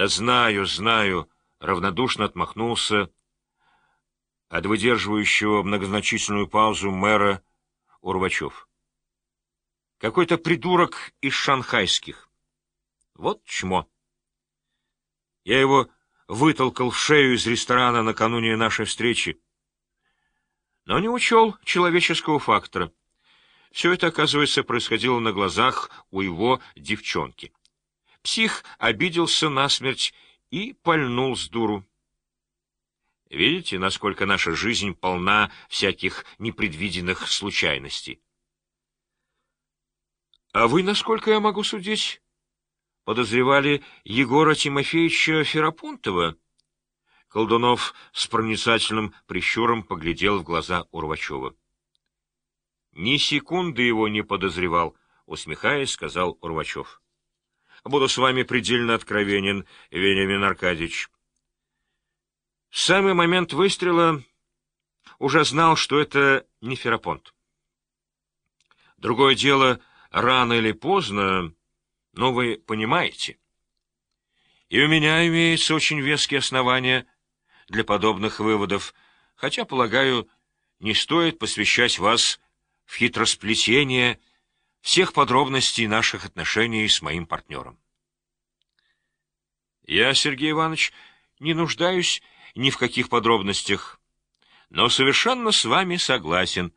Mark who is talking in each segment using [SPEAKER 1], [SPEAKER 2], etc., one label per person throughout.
[SPEAKER 1] Да знаю, знаю, равнодушно отмахнулся от выдерживающего многозначительную паузу мэра Урвачев. Какой-то придурок из шанхайских. Вот чмо. Я его вытолкал в шею из ресторана накануне нашей встречи, но не учел человеческого фактора. Все это, оказывается, происходило на глазах у его девчонки. Псих обиделся насмерть и пальнул с дуру. Видите, насколько наша жизнь полна всяких непредвиденных случайностей? А вы, насколько я могу судить, подозревали Егора Тимофеевича Ферапунтова? Колдунов с проницательным прищуром поглядел в глаза Урвачева. — Ни секунды его не подозревал, — усмехаясь, сказал Урвачев. — Буду с вами предельно откровенен, Вениамин Аркадьевич. В самый момент выстрела уже знал, что это не Ферапонт. Другое дело, рано или поздно, но вы понимаете. И у меня имеется очень веские основания для подобных выводов, хотя, полагаю, не стоит посвящать вас в хитросплетение всех подробностей наших отношений с моим партнером. Я, Сергей Иванович, не нуждаюсь ни в каких подробностях, но совершенно с вами согласен,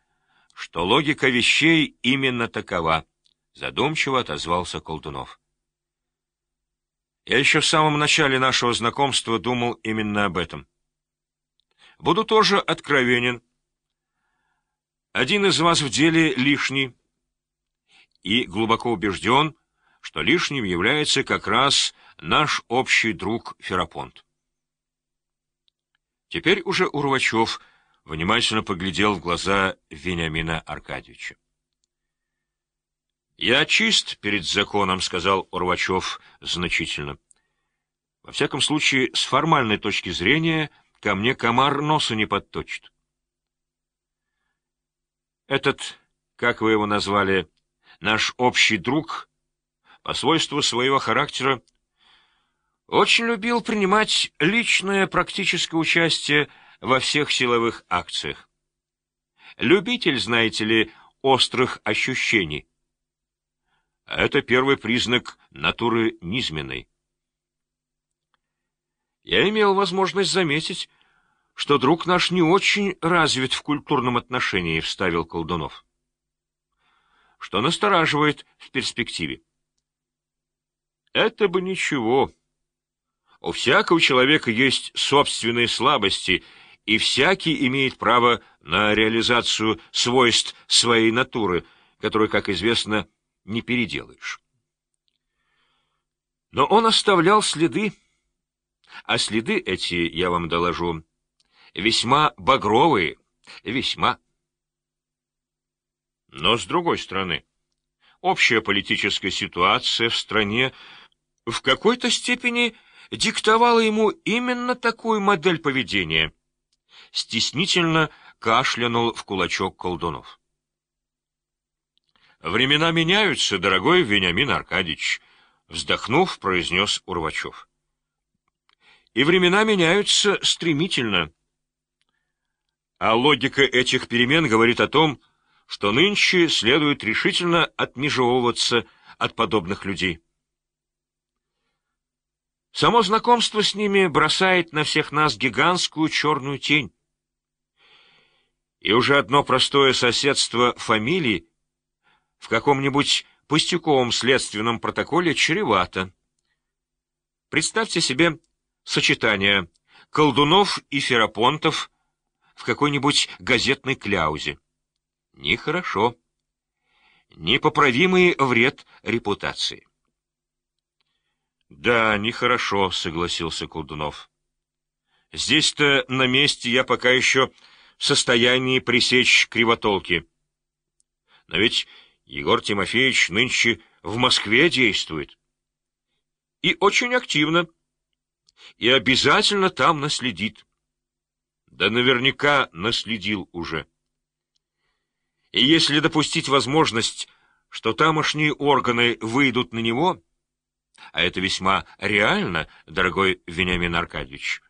[SPEAKER 1] что логика вещей именно такова, — задумчиво отозвался Колтунов. Я еще в самом начале нашего знакомства думал именно об этом. Буду тоже откровенен. Один из вас в деле лишний, и глубоко убежден, что лишним является как раз наш общий друг Ферапонт. Теперь уже Урвачев внимательно поглядел в глаза Вениамина Аркадьевича. «Я чист перед законом», — сказал Урвачев значительно. «Во всяком случае, с формальной точки зрения — ко мне комар носа не подточит. Этот, как вы его назвали, наш общий друг, по свойству своего характера, очень любил принимать личное практическое участие во всех силовых акциях. Любитель, знаете ли, острых ощущений. Это первый признак натуры низменной. Я имел возможность заметить, что друг наш не очень развит в культурном отношении, — вставил Колдунов. Что настораживает в перспективе. Это бы ничего. У всякого человека есть собственные слабости, и всякий имеет право на реализацию свойств своей натуры, которую, как известно, не переделаешь. Но он оставлял следы, а следы эти, я вам доложу, весьма багровые, весьма. Но, с другой стороны, общая политическая ситуация в стране в какой-то степени диктовала ему именно такую модель поведения. Стеснительно кашлянул в кулачок колдунов. «Времена меняются, дорогой Вениамин Аркадьевич», — вздохнув, произнес Урвачев и времена меняются стремительно. А логика этих перемен говорит о том, что нынче следует решительно отмежевываться от подобных людей. Само знакомство с ними бросает на всех нас гигантскую черную тень. И уже одно простое соседство фамилий в каком-нибудь пустяковом следственном протоколе чревато. Представьте себе сочетание колдунов и ферапонтов в какой-нибудь газетной кляузе. Нехорошо. Непоправимый вред репутации. «Да, нехорошо», — согласился Колдунов. «Здесь-то на месте я пока еще в состоянии пресечь кривотолки. Но ведь Егор Тимофеевич нынче в Москве действует. И очень активно» и обязательно там наследит. Да наверняка наследил уже. И если допустить возможность, что тамошние органы выйдут на него, а это весьма реально, дорогой Вениамин Аркадьевич.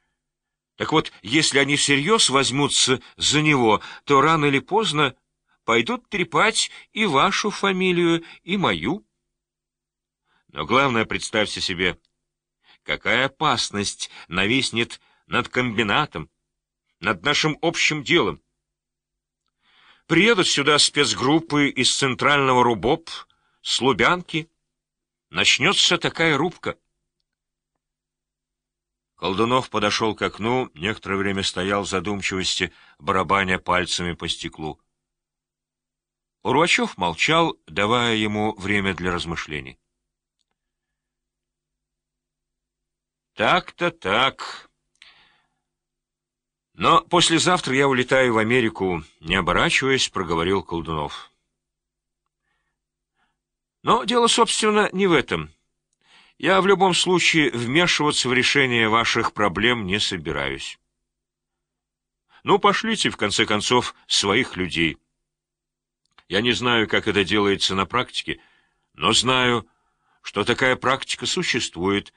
[SPEAKER 1] Так вот, если они всерьез возьмутся за него, то рано или поздно пойдут трепать и вашу фамилию, и мою. Но главное, представьте себе, какая опасность нависнет над комбинатом, над нашим общим делом. Приедут сюда спецгруппы из центрального РУБОП, с Лубянки. Начнется такая рубка. Колдунов подошел к окну, некоторое время стоял в задумчивости, барабаня пальцами по стеклу. Урвачев молчал, давая ему время для размышлений. «Так-то так. Но послезавтра я улетаю в Америку, не оборачиваясь, проговорил Колдунов. Но дело, собственно, не в этом. Я в любом случае вмешиваться в решение ваших проблем не собираюсь. Ну, пошлите, в конце концов, своих людей. Я не знаю, как это делается на практике, но знаю, что такая практика существует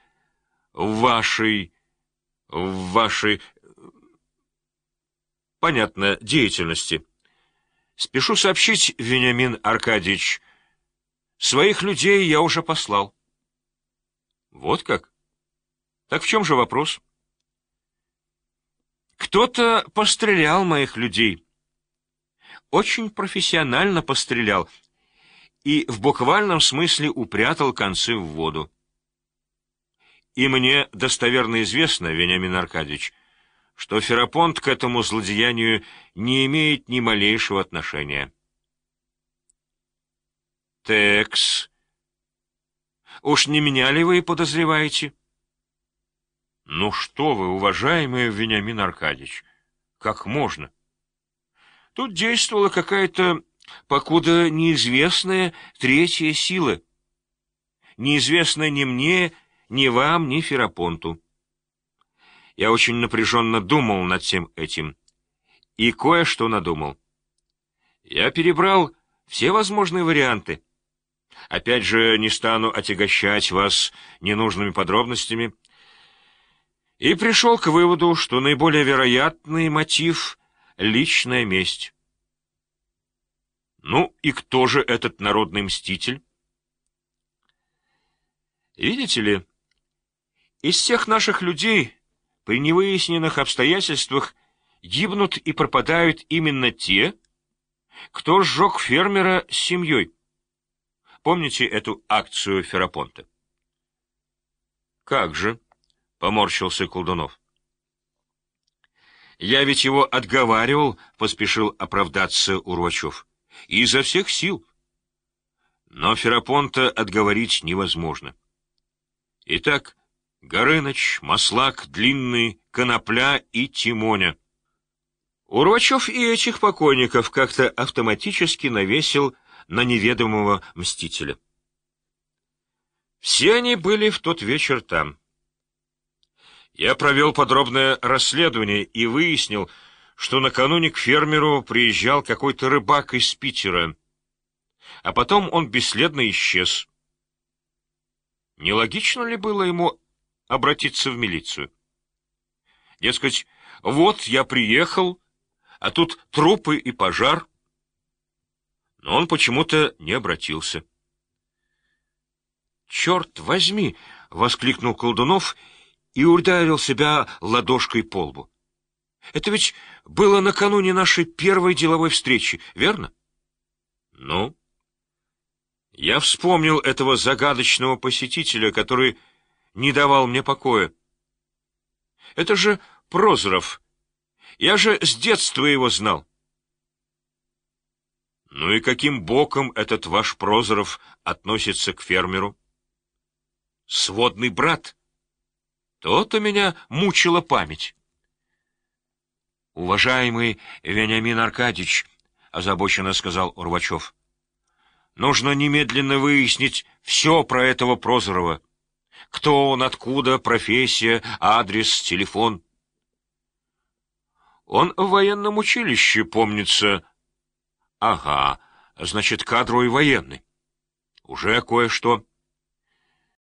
[SPEAKER 1] в вашей... в вашей... понятно, деятельности. Спешу сообщить, Вениамин Аркадьевич, своих людей я уже послал. Вот как? Так в чем же вопрос? Кто-то пострелял моих людей. Очень профессионально пострелял и в буквальном смысле упрятал концы в воду. И мне достоверно известно, Вениамин Аркадьевич, что Ферапонт к этому злодеянию не имеет ни малейшего отношения. Текс. Уж не меня ли вы подозреваете? Ну что вы, уважаемый Вениамин Аркадьевич, как можно? Тут действовала какая-то, покуда неизвестная третья сила. Неизвестная ни мне, ни вам, ни Ферапонту. Я очень напряженно думал над всем этим. И кое-что надумал. Я перебрал все возможные варианты. Опять же, не стану отягощать вас ненужными подробностями. И пришел к выводу, что наиболее вероятный мотив — личная месть. Ну и кто же этот народный мститель? Видите ли, из всех наших людей при невыясненных обстоятельствах гибнут и пропадают именно те, кто сжег фермера с семьей. Помните эту акцию Ферапонта? Как же, — поморщился Колдунов. Я ведь его отговаривал, — поспешил оправдаться Урвачев. Изо всех сил. Но Ферапонта отговорить невозможно. Итак, Горыныч, Маслак, Длинный, Конопля и Тимоня. Урвачев и этих покойников как-то автоматически навесил на неведомого мстителя. Все они были в тот вечер там. Я провел подробное расследование и выяснил, что накануне к фермеру приезжал какой-то рыбак из Питера, а потом он бесследно исчез. Нелогично ли было ему обратиться в милицию? Дескать, вот я приехал, а тут трупы и пожар — но он почему-то не обратился. «Черт возьми!» — воскликнул Колдунов и ударил себя ладошкой по лбу. «Это ведь было накануне нашей первой деловой встречи, верно?» «Ну?» Я вспомнил этого загадочного посетителя, который не давал мне покоя. Это же Прозоров. Я же с детства его знал. Ну и каким боком этот ваш Прозоров относится к фермеру? Сводный брат. То-то меня мучила память. Уважаемый Вениамин Аркадьевич, озабоченно сказал Урвачев, нужно немедленно выяснить все про этого Прозорова. Кто он, откуда, профессия, адрес, телефон. Он в военном училище, помнится, Ага, значит, кадровый военный. Уже кое-что.